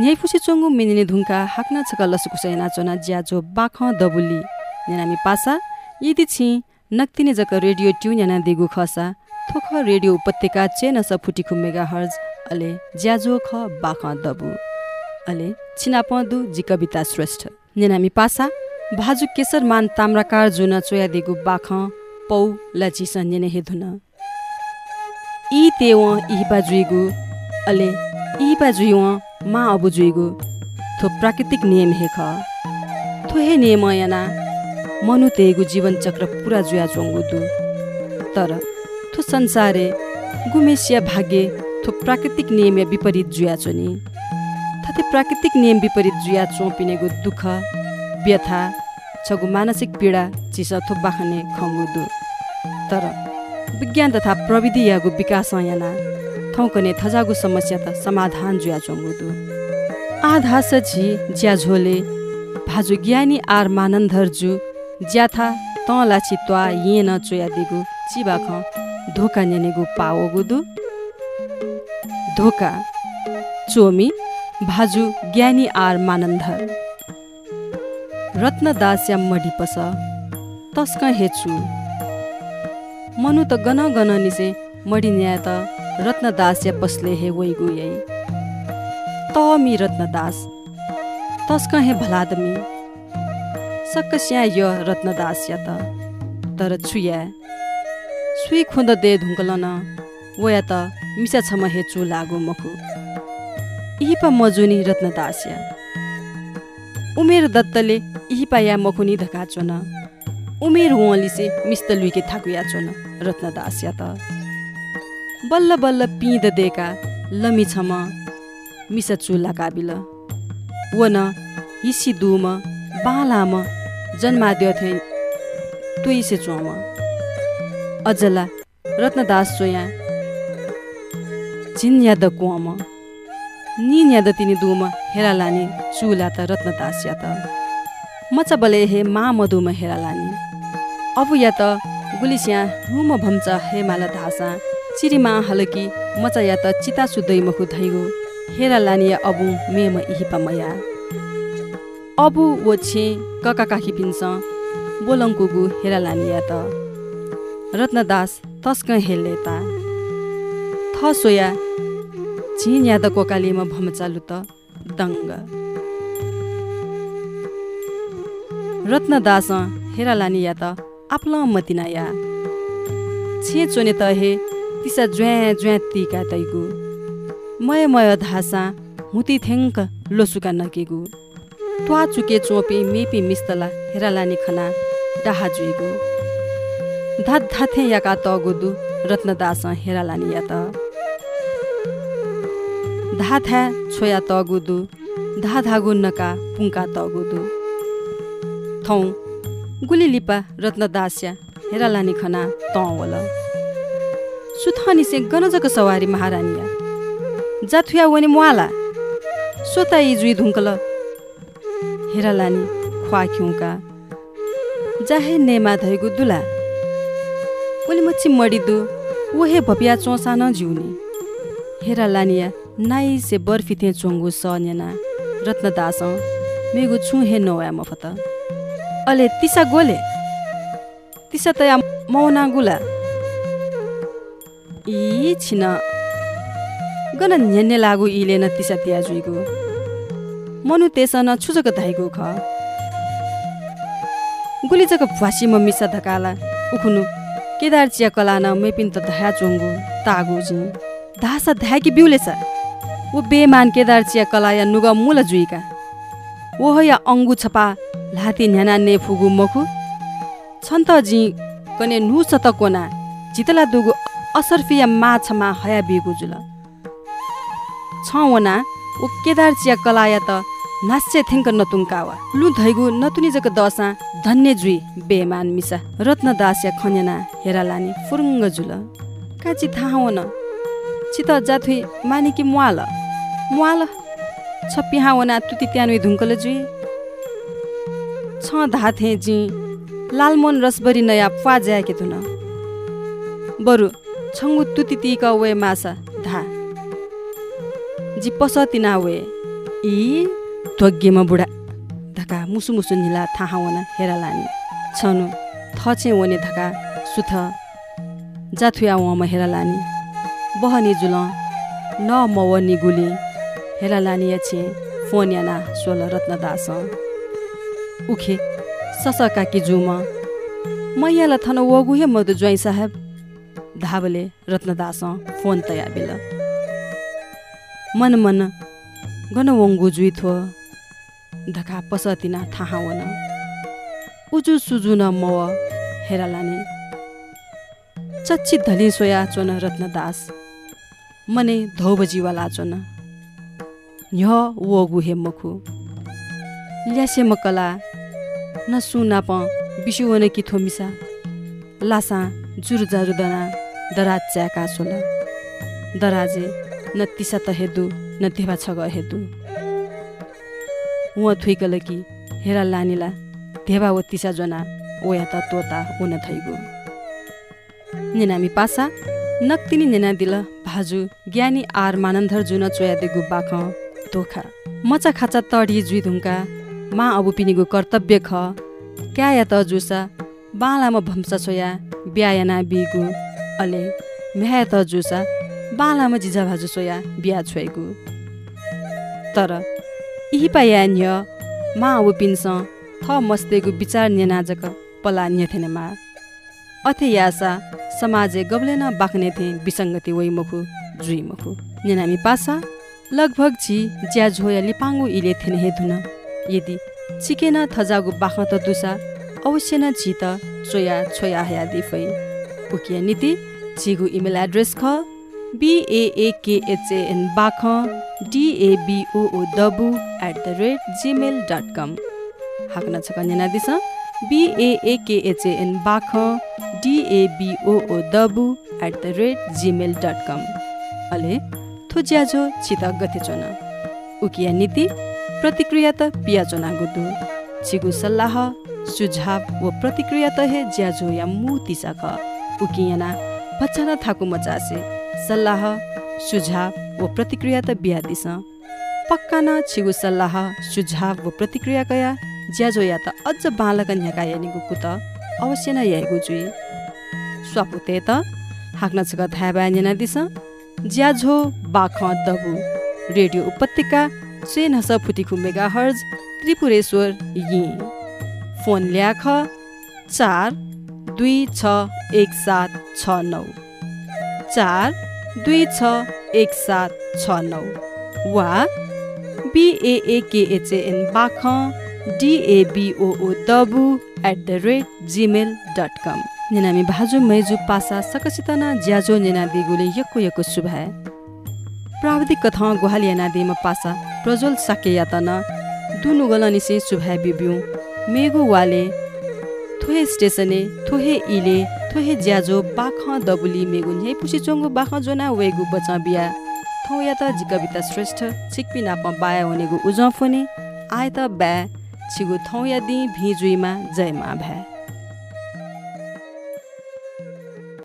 न्यायफुसी चोङ्गु मिनिने धुङ्का हाक्न छका लसुकुसै नाचोना ज्याजो बाख दबुली। नेनामी पासा यदि छि नक्तिने जक रेडियो ट्यु न्याना दिगु खसा थोख रेडियो उपत्यका चेन स फुटिखु मेगा हर्ज अले ज्याजो ख बाख दबु। अले छिनापदु जी कविता श्रेष्ठ। नेनामी पासा भाजु केसर मान ताम्राकार जुन चोया दिगु बाख पौ लचिस नेने हेधुन इ तेव इहिपा जुइगु अले इहिपा जुइव मा अबु जुइगु थो प्राकृतिक नियम हे ख। थो हे नियम याना मनु तेगु जीवन चक्र पुरा जुया दु। तर थो संसारे गुमेसिया भाग्य थो प्राकृतिक नियम या विपरीत जुया चोनि थते प्राकृतिक नियम विपरीत जुया चोपिनेगु दुःख व्यथा छगु मानसिक पीडा चिस थो बाखने खङ्गुदु तर विज्ञान तथा प्रविधि यागु विकास याना थौकने थजागु समस्या त समाधान जुया चोङ्गुदु। आधास झी ज्या झोले भाजु ज्ञानी आर मानन्धर जु ज्याथा त लाछि त्वा येन चोया दिगु चिबाख धोका नेनेगु पावोगुदु धोका चोमी भाजु ज्ञानी आर मानन्धर। रत्नदास या मडिपस तस्क हेचु। मनु त गन गन निसे मडी न्याय त रत्नदास या पसले हे वैगु यै त मी रत्नदास तस्क हे भलादमी सक्कस्या य रत्नदास या त तर छुया। सुई खुन्द दे धुङ्कलन वया त मिसा छम हेचु लागु मखु। इहिपा मजुनी रत्नदास या। उमेर दत्तले इहिपा या मखुनी धकाचोन। उमेर हुँलिसे मिस्त लुइके थाकुया चोन रत्नदास या त। बल्ल बल्ल पिँद देका लमी छम मिस चुला काबिल। वन हिसी दुम बालाम जन्माद्य थे तुइसे चोम अजला रत्नदास चोया झिन याद कोम निन याद तिनी दुम हेरा लानी चुला त रत्नदास या त। मचा बले हे मा मधुम हेरा लानी अब या त गुलिस्या हुम भम्च हे माला धासा चिरिमा हलकी मचा या त चिता सुदै मखु धैगो। हेरा लानिया अबु मेम इहिपा मया। अबु वो छे कका काखी पिन्स बोलङ्कुगु हेरा लानिया त। रत्नदास तस्क हेले ता। थ सोया झिन याद कोकालीमा भमचालु त। दङ्ग। रत्नदास हेरा लानी या त। आप्ल मतिना या छे चोने त हे तिसा ज्वा ज्वा तिका तैगु। मय मय धासा हुती थेङ्क लोसुका नकेगु त्वा चुके चोपी मेपी मिस्तला हेरा लानी खना डाहा जुइगु। धात धाथे याका तगुदु रत्नदास हेरा लानी या त धाथा छोया तगुदु धा धागु नका पुङ्का तगुदु। थौ गुली लिपा रत्नदास्या हेरा लानी खना तवल सुथनी से गनजक सवारी महारानीया जाथुया वनि मुवाला सोता यी जुई धुङ्कल। हेरा लानी ख्वा खिउका। जाहे नेमा धैगु दुला। ओली मच्छी मडिदु ओहे भपिया चोसा न जिउनी। हेरा लानिया नाइ से बर्फी थे चोङ्गु स नेना रत्नदास मेगु छु हे नोया मफत। अले तिसा गोले? तिसा तया मौना गुला। इ छिन। गन न्यान्ने लागु इले न तिसा त्या जुइगु। मनु तेस न छुजक धाइगु ख। गुलिजक भुवासी म मिसा धकाला। उखुनु केदार चिया कला न मेपिन त धया चोङ्गु तागु जि। धासा धाकी बिउलेछ ऊ बेमान केदार चिया कला या नुगा मुल जुइका। ओह या अङ्गु छपा लाती न्याना ने फुगु मखु। छन्त जि कने नु सत कोना। जितला दुगु असर्फिया माछमा हया बिगु जुल छवना ऊ केदार चिया कलाया त नास्चे थिङ्क नतुङ्कावा लु धैगु नतुनी जक दसा धन्य जुई बेमान मिसा रत्न दास्या खन्याना हेरा लानी फुरुङ्ग जुल काची थाहा न चित जाथुई मानिकी मुवाल। मुवाल छप्पिहा वना तुति त्यानुई धुङ्कल जुई। छ धाथे जी लालमोन रसबरी नया फुवा जाके तुन बरु छङ्गु तुति वे मासा धा। जी पस तिना वे इ ध्वग्यमा बुढा। धका मुसु मुसु निला थाहा वन हेरा लानी छनु थचे वने धका सुथ। जाथुया वमा हेरा लानी बहनी जुल न मवनी गुली। हेरा लानी याछे फोन याना सोल रत्न दास। उखे सस काकी जुमा। मैयाला थन वगु हे मधु ज्वाई साहेब। धाबले रत्नदास फोन तया बेल। मन मन गन वङ्गु थो धका पसतिना थाहा वन उजु सुजु न मव हेरा लाने चच्ची धली सोया चोन रत्नदास मने धौ बजीवाला चोन न्य वगु हे मखु। ल्यासे मकला न प बिसु वन कि थोमिसा लासा जुरु दराज च्याका सोल दराजे न त हेदु न देवा छग हेदु। उहाँ थुइकल कि हेरा लानिला देवा व तिसा जना ओया त तोता उन थैगु। नेनामी पासा नक्तिनी नेना दिल भाजु ज्ञानी आर मानन्धर जुन चोया देगु बाख धोखा। मचा खाचा तडी जुइ धुङ्का मा अबु पिनिगु कर्तव्य ख। क्या या त जुसा बालामा भम्सा छोया ब्यायाना बिगु। अले म्याया त जुसा बालामा जिजा भाजु सोया बिहा छोएको। तर यही पाया न्य मा अबु पिन्स थ मस्तेगु विचार न्यनाजक पला न्यथेनमा अथे यासा समाजे गबले न बाख्ने थे विसङ्गति वै मुखु जुइ मुखु पासा लगभग छि ज्या झोया लिपाङ्गु इले थेन हे धुन। यदि चिकेन थजागु बाख त दुसा अवश्य न छि त चोया छोया हया दिफै। उकिया नीति छिगु इमेल एड्रेस ख B A A K H N Bach D A B O O दबु at the rate gmail dot com हाक्न छ कन्या this B A A K H N Bach D A B O O दबु at the rate gmail dot com अले थुज्याजो छित गथे चोन उकिया नीति प्रतिक्रिया त पिया चोना गुदु छिगु सल्लाह सुझाव व प्रतिक्रिया त हे ज्याजो या मु तिसा ख उकियाना बच्चा थाकु मचासे सल्लाह सुझाव व प्रतिक्रिया त बिहा दिस। पक्का न छिगु सल्लाह सुझाव व प्रतिक्रिया कया ज्याजो या त अझ बालक न्याका यानिगु कुत अवश्य न याइगु जुइ स्वापुते त हाक्न छक थाबा नेना दिस। ज्याझो बाख दबु। रेडियो उपत्यका चेन हस फुटिखु मेगा हर्ज त्रिपुरेश्वर यी। फोन ल्याख चार दुई छ एक सात छ नौ। चार दुई छ एक सात छ नौ। वा B A A K H N Bach D A B O O दबु at the rate gmail dot com नेनामी भाजु मैजु पासा सकसित न ज्याजो नेना दिगुले यक्को यक्को शुभाय प्राविधिक कथा गुहालियाना दिमा पासा प्रज्वल साके यातन दुनु गलनिसे शुभाय बिब्यु मेगु वाले थोहे स्टेसने थोहे इले थोहे ज्याजो बाख दबुली मेगु हे पुसी चोङ्गु बाख जोना वेगु बचा बिया। थौ या त जिकविता श्रेष्ठ छिकपि नाप बाया हुनेगु उज फोने आय त ब्या छिगु थौ या दि भिजुइमा जयमा भ्या।